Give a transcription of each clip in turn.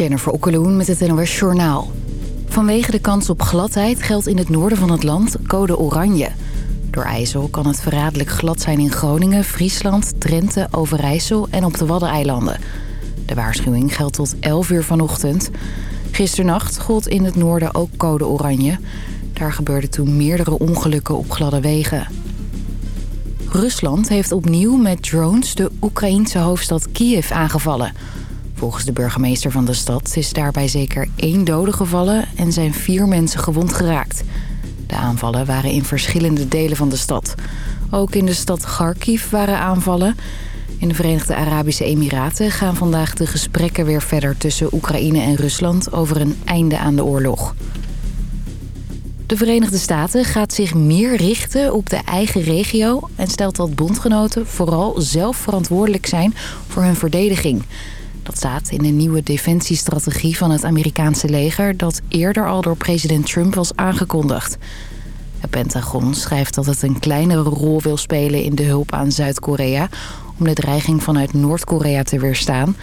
Jennifer Okkeloen met het NOS Journaal. Vanwege de kans op gladheid geldt in het noorden van het land code oranje. Door IJssel kan het verraderlijk glad zijn in Groningen, Friesland, Drenthe, Overijssel en op de Waddeneilanden. De waarschuwing geldt tot 11 uur vanochtend. Gisternacht gold in het noorden ook code oranje. Daar gebeurden toen meerdere ongelukken op gladde wegen. Rusland heeft opnieuw met drones de Oekraïense hoofdstad Kiev aangevallen... Volgens de burgemeester van de stad is daarbij zeker één dode gevallen en zijn vier mensen gewond geraakt. De aanvallen waren in verschillende delen van de stad. Ook in de stad Kharkiv waren aanvallen. In de Verenigde Arabische Emiraten gaan vandaag de gesprekken weer verder tussen Oekraïne en Rusland over een einde aan de oorlog. De Verenigde Staten gaat zich meer richten op de eigen regio... en stelt dat bondgenoten vooral zelf verantwoordelijk zijn voor hun verdediging... Dat staat in de nieuwe defensiestrategie van het Amerikaanse leger... dat eerder al door president Trump was aangekondigd. Het Pentagon schrijft dat het een kleinere rol wil spelen in de hulp aan Zuid-Korea... om de dreiging vanuit Noord-Korea te weerstaan.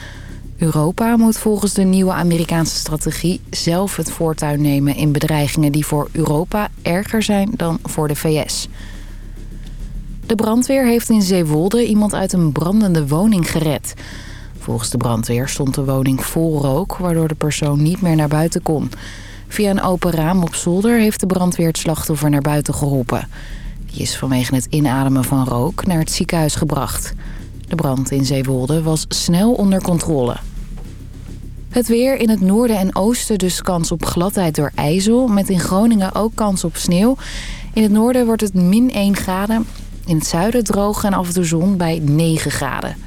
Europa moet volgens de nieuwe Amerikaanse strategie zelf het voortuin nemen... in bedreigingen die voor Europa erger zijn dan voor de VS. De brandweer heeft in Zeewolde iemand uit een brandende woning gered... Volgens de brandweer stond de woning vol rook... waardoor de persoon niet meer naar buiten kon. Via een open raam op zolder heeft de brandweer het slachtoffer naar buiten geholpen. Die is vanwege het inademen van rook naar het ziekenhuis gebracht. De brand in Zeewolde was snel onder controle. Het weer in het noorden en oosten dus kans op gladheid door ijzel... met in Groningen ook kans op sneeuw. In het noorden wordt het min 1 graden. In het zuiden droog en af en toe zon bij 9 graden.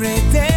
every day.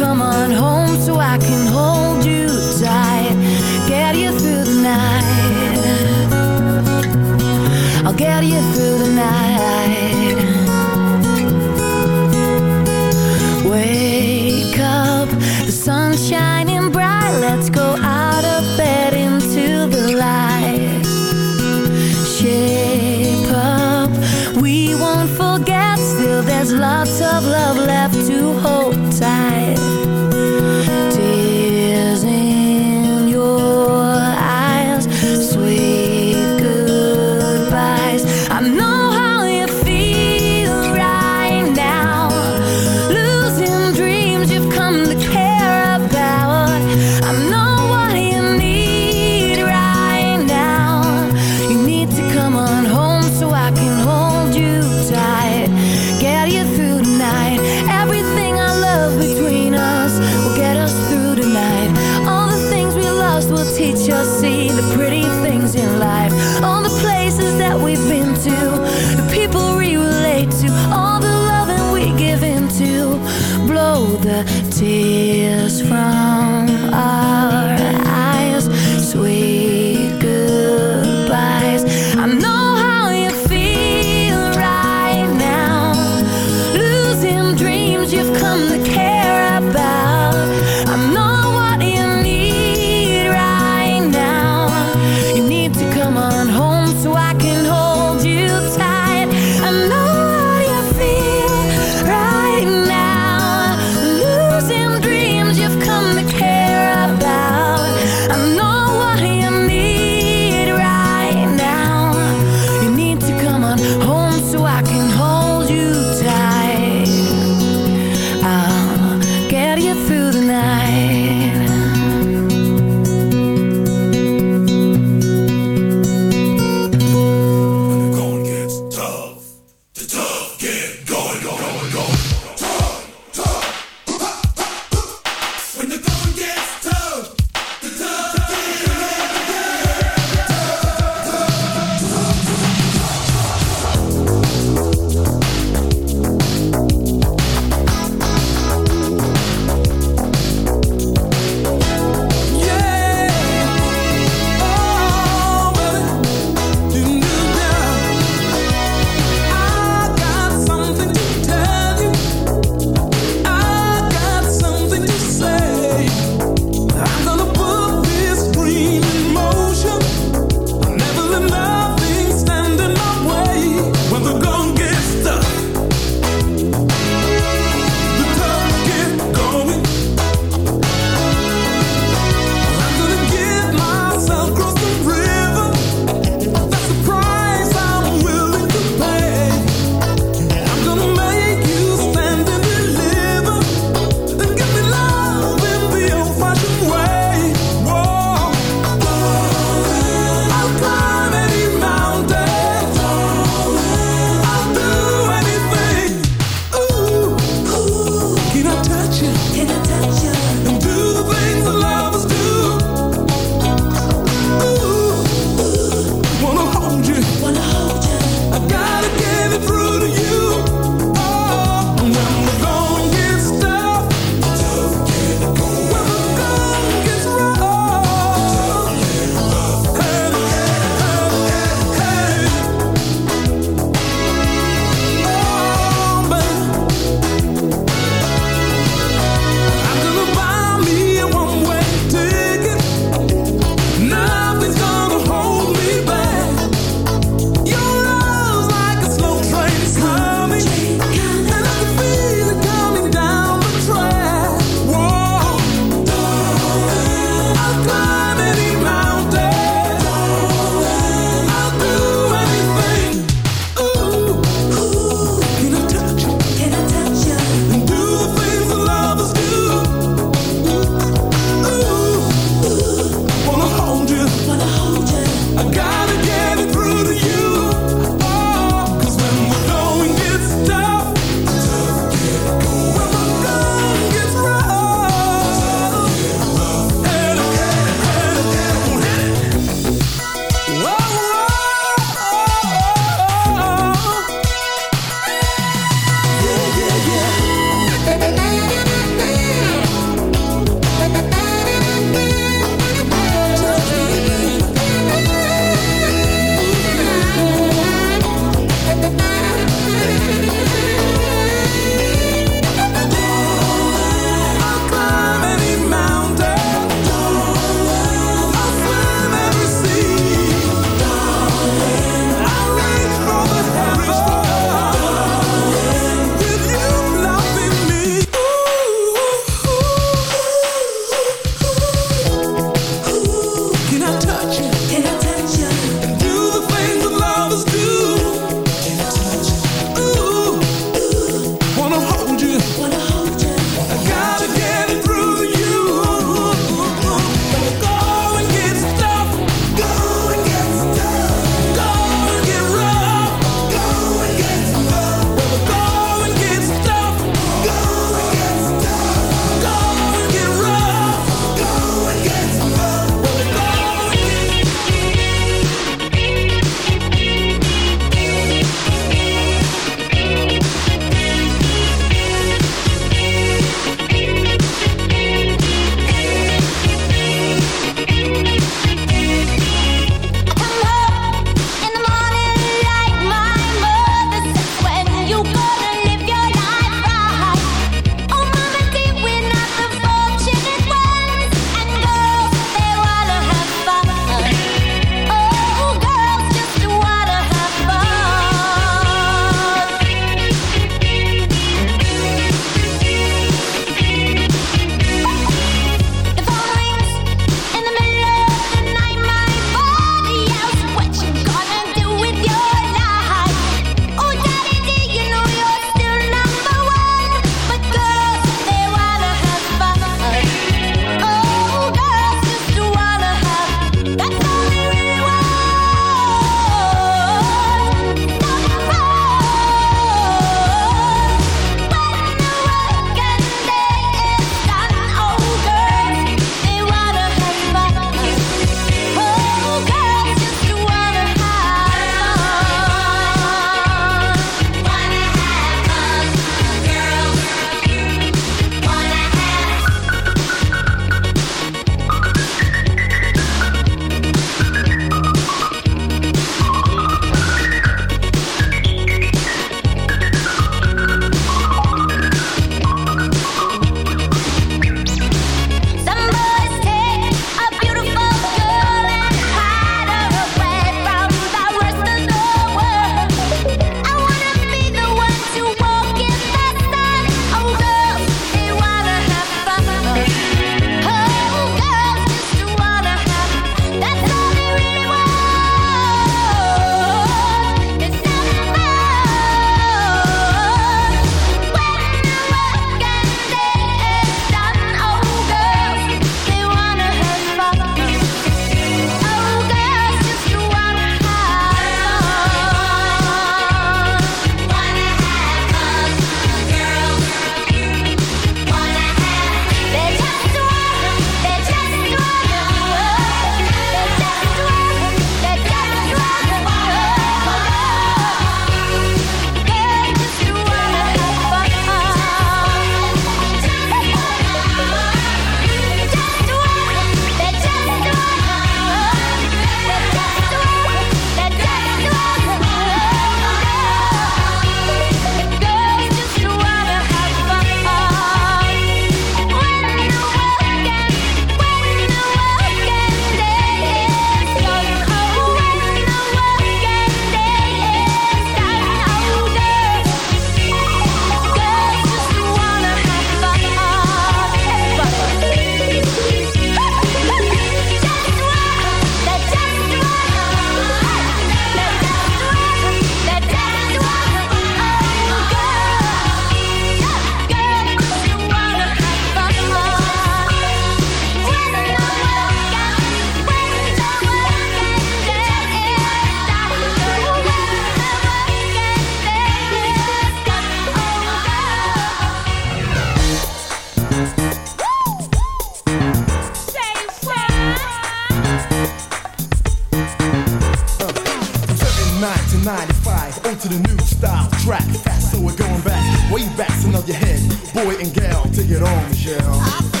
Take it home, Michelle.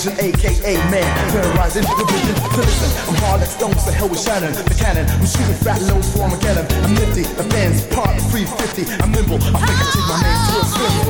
vision, aka man. Terrorizing the vision to listen. I'm hard like stones, the hell with Shannon, the cannon. I'm shooting fat loads for Armageddon. I'm nifty, the fans part 350. I'm nimble, I think I take my name to a slim.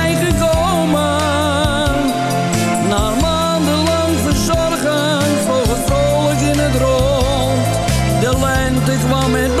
This woman.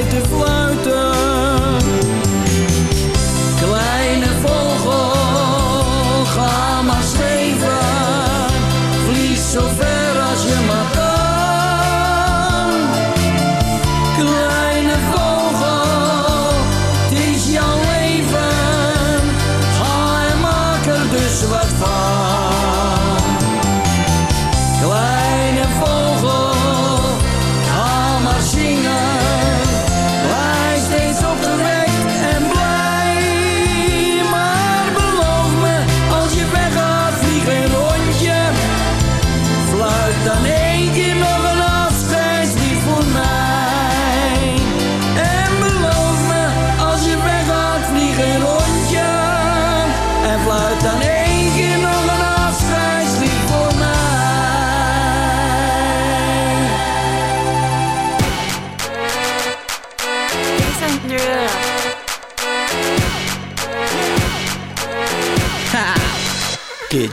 toen voor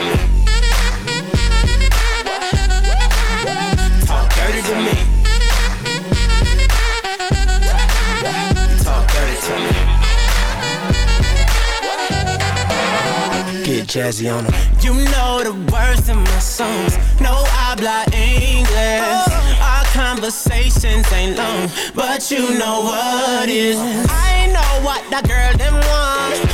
Me. talk dirty to me. Talk dirty to me. Get jazzy on 'em. You know the words in my songs. No I habla English. Oh. Our conversations ain't long, but you know what is. I know what that girl them want.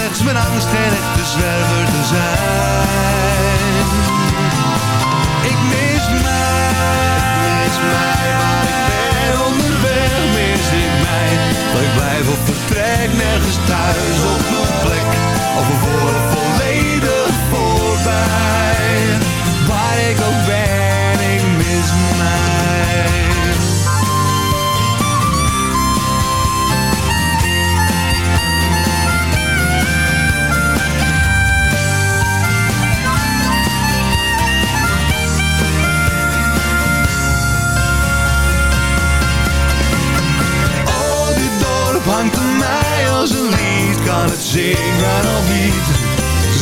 slechts mijn angst geen echte zwerver te zijn. Ik mis mij, ik mis mij, waar ik ben onderweg, mis ik mij. Dat ik blijf op vertrek, nergens thuis op mijn plek, of een Zingen of niet,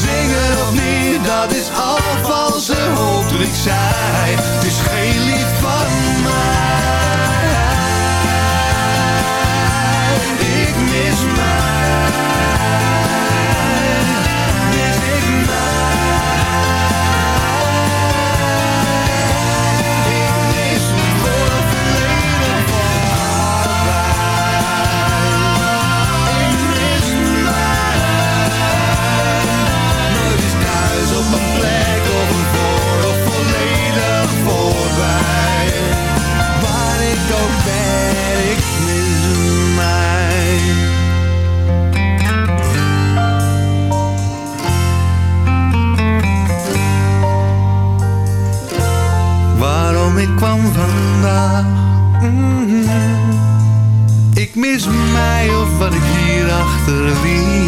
zingen of niet, dat is al valse hoop dat ik zei. Het is geen liefde kwam vandaag. Mhm. Ik mis mij of wat ik hier achter liet.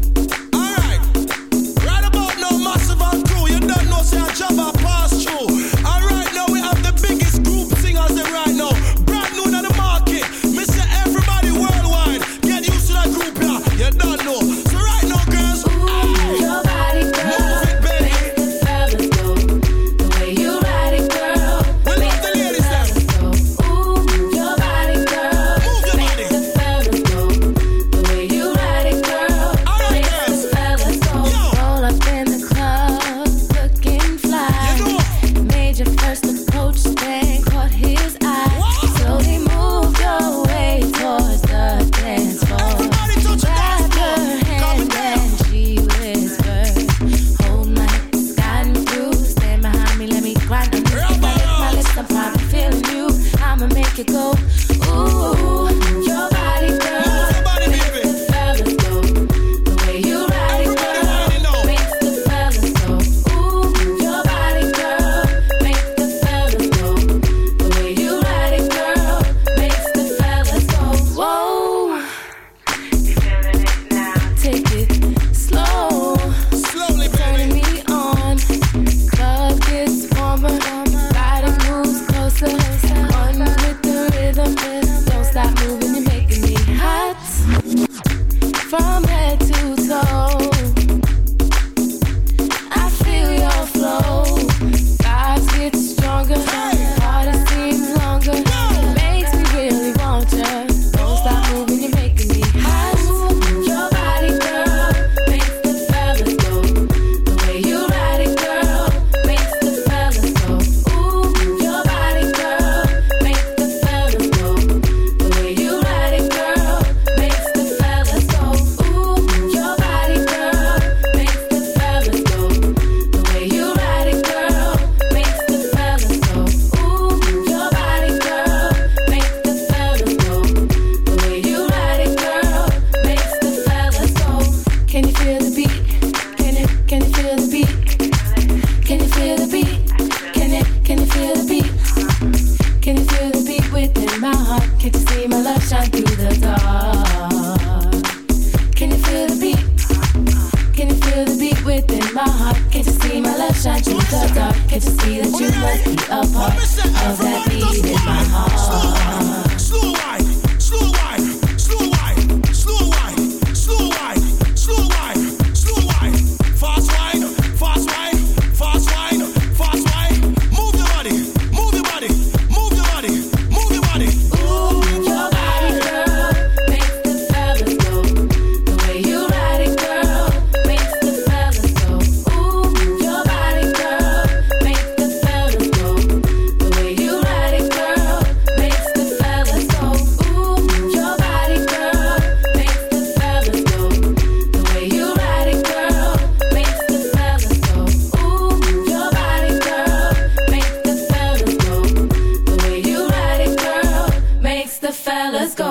let's go.